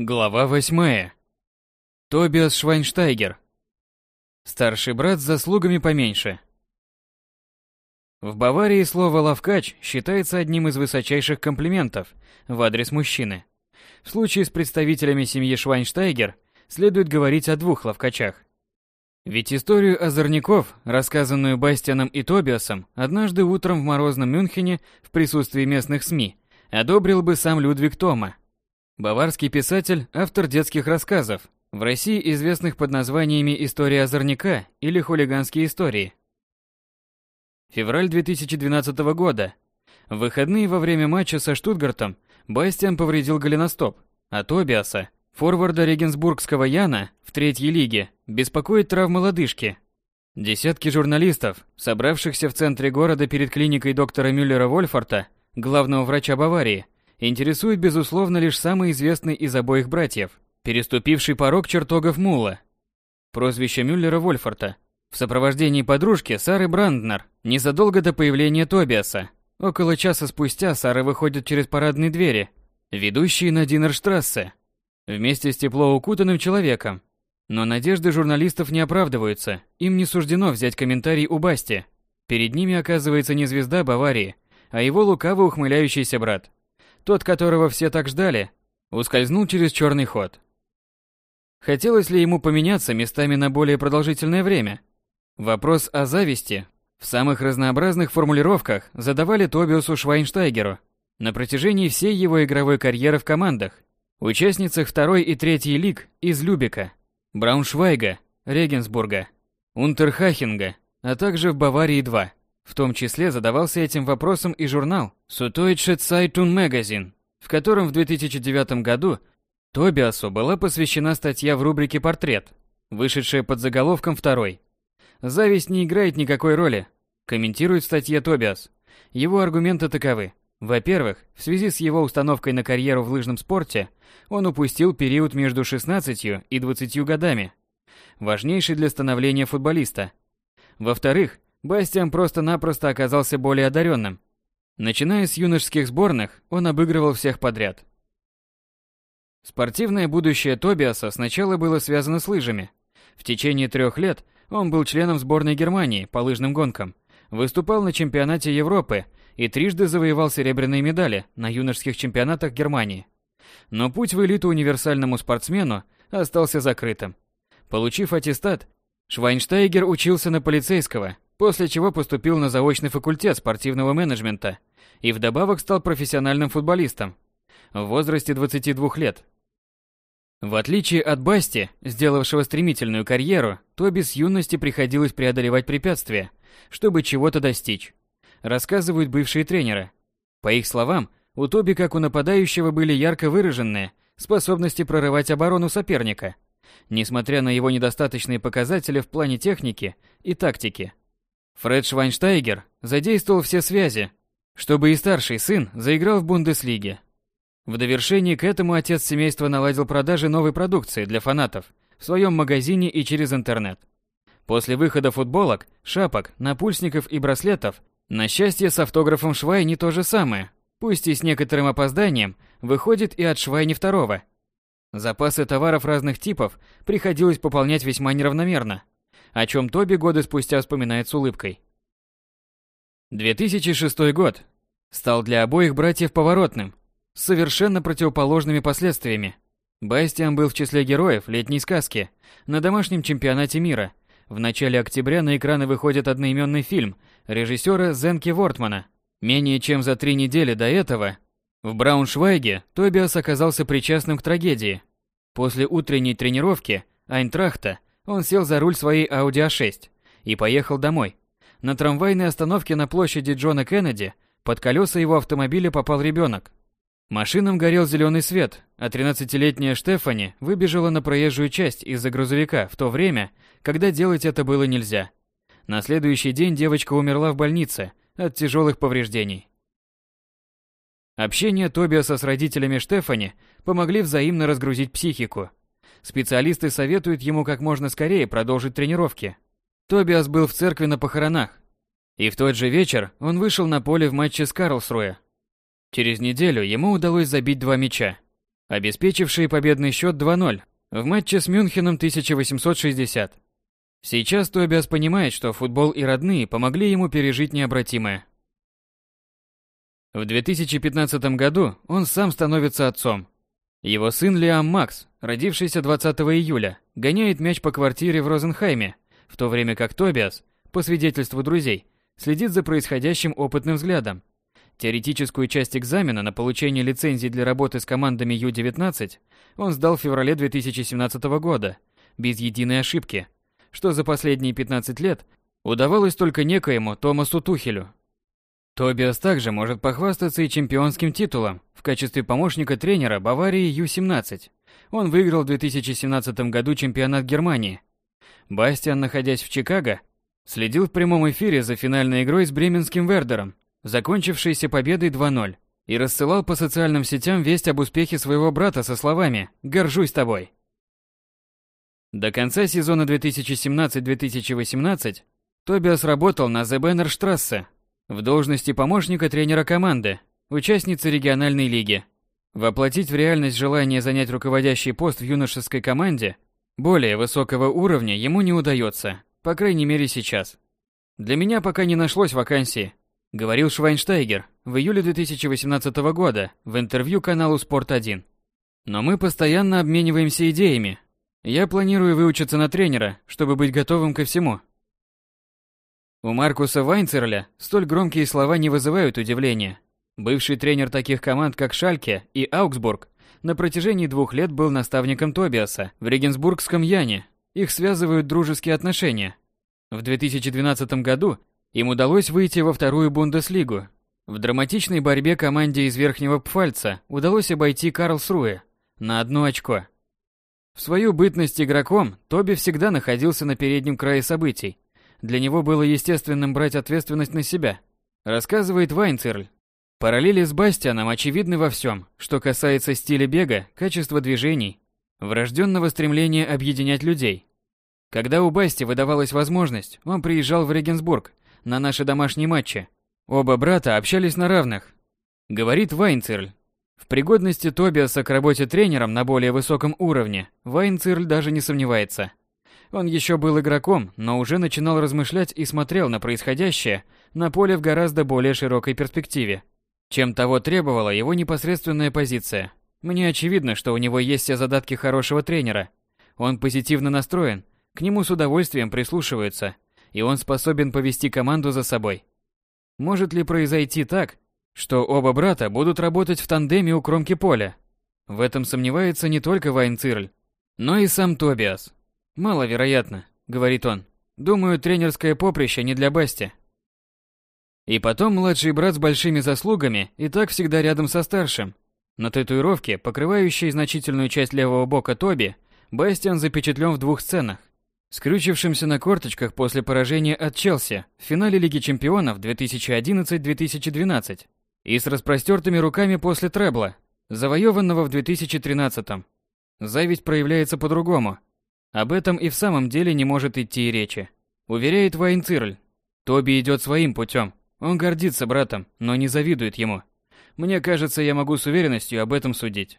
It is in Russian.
Глава восьмая. Тобиас Швайнштайгер. Старший брат с заслугами поменьше. В Баварии слово «лавкач» считается одним из высочайших комплиментов в адрес мужчины. В случае с представителями семьи Швайнштайгер следует говорить о двух лавкачах. Ведь историю озорников, рассказанную Бастианом и Тобиасом, однажды утром в морозном Мюнхене в присутствии местных СМИ, одобрил бы сам Людвиг Тома, Баварский писатель, автор детских рассказов, в России известных под названиями «История озорника» или «Хулиганские истории». Февраль 2012 года. В выходные во время матча со Штутгартом Бастиан повредил голеностоп, а Тобиаса, форварда регенсбургского Яна в третьей лиге, беспокоит травма лодыжки. Десятки журналистов, собравшихся в центре города перед клиникой доктора Мюллера-Вольфорта, главного врача Баварии, интересует безусловно лишь самый известный из обоих братьев, переступивший порог чертогов Мула. Прозвище Мюллера Вольфорта. В сопровождении подружки Сары Бранднер, незадолго до появления Тобиаса. Около часа спустя Сара выходит через парадные двери, ведущие на Динерштрассе, вместе с тепло укутанным человеком. Но надежды журналистов не оправдываются, им не суждено взять комментарий у Басти. Перед ними оказывается не звезда Баварии, а его лукаво ухмыляющийся брат. Тот, которого все так ждали, ускользнул через черный ход. Хотелось ли ему поменяться местами на более продолжительное время? Вопрос о зависти в самых разнообразных формулировках задавали Тобиусу Швайнштайгеру на протяжении всей его игровой карьеры в командах, участницах второй и третьей лиг из Любека, Брауншвайга, Регенсбурга, Унтерхахинга, а также в Баварии-2. В том числе задавался этим вопросом и журнал Süddeutsche Zeitung Magazine, в котором в 2009 году Тобиасу была посвящена статья в рубрике «Портрет», вышедшая под заголовком «Второй». «Зависть не играет никакой роли», комментирует в статье Тобиас. Его аргументы таковы. Во-первых, в связи с его установкой на карьеру в лыжном спорте, он упустил период между 16 и 20 годами, важнейший для становления футболиста. Во-вторых, Бастиан просто-напросто оказался более одаренным. Начиная с юношеских сборных, он обыгрывал всех подряд. Спортивное будущее Тобиаса сначала было связано с лыжами. В течение трех лет он был членом сборной Германии по лыжным гонкам, выступал на чемпионате Европы и трижды завоевал серебряные медали на юношеских чемпионатах Германии. Но путь в элиту универсальному спортсмену остался закрытым. Получив аттестат, Швайнштайгер учился на полицейского после чего поступил на заочный факультет спортивного менеджмента и вдобавок стал профессиональным футболистом в возрасте 22 лет. В отличие от Басти, сделавшего стремительную карьеру, Тоби с юности приходилось преодолевать препятствия, чтобы чего-то достичь, рассказывают бывшие тренеры. По их словам, у Тоби, как у нападающего, были ярко выраженные способности прорывать оборону соперника, несмотря на его недостаточные показатели в плане техники и тактики. Фред Швайнштайгер задействовал все связи, чтобы и старший сын заиграл в Бундеслиге. В довершение к этому отец семейства наладил продажи новой продукции для фанатов в своем магазине и через интернет. После выхода футболок, шапок, напульсников и браслетов, на счастье с автографом Швайни то же самое, пусть и с некоторым опозданием, выходит и от Швайни второго. Запасы товаров разных типов приходилось пополнять весьма неравномерно – о чем Тоби годы спустя вспоминает с улыбкой. 2006 год стал для обоих братьев поворотным, с совершенно противоположными последствиями. Бастиан был в числе героев летней сказки на домашнем чемпионате мира. В начале октября на экраны выходит одноименный фильм режиссера Зенки Вортмана. Менее чем за три недели до этого в Брауншвайге Тобиас оказался причастным к трагедии. После утренней тренировки Айнтрахта он сел за руль своей Audi A6 и поехал домой. На трамвайной остановке на площади Джона Кеннеди под колеса его автомобиля попал ребенок. Машинам горел зеленый свет, а 13-летняя Штефани выбежала на проезжую часть из-за грузовика в то время, когда делать это было нельзя. На следующий день девочка умерла в больнице от тяжелых повреждений. Общение Тобиаса с родителями Штефани помогли взаимно разгрузить психику. Специалисты советуют ему как можно скорее продолжить тренировки. Тобиас был в церкви на похоронах. И в тот же вечер он вышел на поле в матче с Карлсруэ. Через неделю ему удалось забить два мяча. обеспечившие победный счет 2-0 в матче с Мюнхеном 1860. Сейчас Тобиас понимает, что футбол и родные помогли ему пережить необратимое. В 2015 году он сам становится отцом. Его сын Лиам Макс, родившийся 20 июля, гоняет мяч по квартире в Розенхайме, в то время как Тобиас, по свидетельству друзей, следит за происходящим опытным взглядом. Теоретическую часть экзамена на получение лицензии для работы с командами Ю-19 он сдал в феврале 2017 года, без единой ошибки, что за последние 15 лет удавалось только некоему Томасу Тухелю. Тобиас также может похвастаться и чемпионским титулом в качестве помощника тренера Баварии Ю-17. Он выиграл в 2017 году чемпионат Германии. Бастиан, находясь в Чикаго, следил в прямом эфире за финальной игрой с бременским Вердером, закончившейся победой 2-0, и рассылал по социальным сетям весть об успехе своего брата со словами «Горжусь тобой». До конца сезона 2017-2018 Тобиас работал на The Banner Strasse в должности помощника тренера команды, участницы региональной лиги. Воплотить в реальность желание занять руководящий пост в юношеской команде более высокого уровня ему не удается, по крайней мере сейчас. Для меня пока не нашлось вакансии, говорил Швайнштайгер в июле 2018 года в интервью каналу Спорт1. Но мы постоянно обмениваемся идеями. Я планирую выучиться на тренера, чтобы быть готовым ко всему. У Маркуса Вайнцерля столь громкие слова не вызывают удивления. Бывший тренер таких команд, как Шальке и Аугсбург, на протяжении двух лет был наставником Тобиаса в Регенсбургском Яне. Их связывают дружеские отношения. В 2012 году им удалось выйти во вторую Бундеслигу. В драматичной борьбе команде из Верхнего Пфальца удалось обойти Карлсруэ на одно очко. В свою бытность игроком Тоби всегда находился на переднем крае событий, для него было естественным брать ответственность на себя, рассказывает Вайнцерль. Параллели с Бастианом очевидны во всем, что касается стиля бега, качества движений, врожденного стремления объединять людей. Когда у Басти выдавалась возможность, он приезжал в Регенсбург на наши домашние матчи. Оба брата общались на равных. Говорит Вайнцерль. В пригодности Тобиаса к работе тренером на более высоком уровне Вайнцерль даже не сомневается. Он еще был игроком, но уже начинал размышлять и смотрел на происходящее на поле в гораздо более широкой перспективе, чем того требовала его непосредственная позиция. Мне очевидно, что у него есть все задатки хорошего тренера. Он позитивно настроен, к нему с удовольствием прислушиваются, и он способен повести команду за собой. Может ли произойти так, что оба брата будут работать в тандеме у кромки поля? В этом сомневается не только Вайн Цирль, но и сам Тобиас. «Маловероятно», — говорит он. «Думаю, тренерское поприще не для Басти». И потом младший брат с большими заслугами и так всегда рядом со старшим. На татуировке, покрывающей значительную часть левого бока Тоби, Бастиан запечатлен в двух сценах. Скрючившимся на корточках после поражения от Челси в финале Лиги Чемпионов 2011-2012 и с распростертыми руками после требла, завоеванного в 2013 -м. Зависть проявляется по-другому – об этом и в самом деле не может идти и речи. Уверяет Вайнцирль. Тоби идет своим путем. Он гордится братом, но не завидует ему. Мне кажется, я могу с уверенностью об этом судить.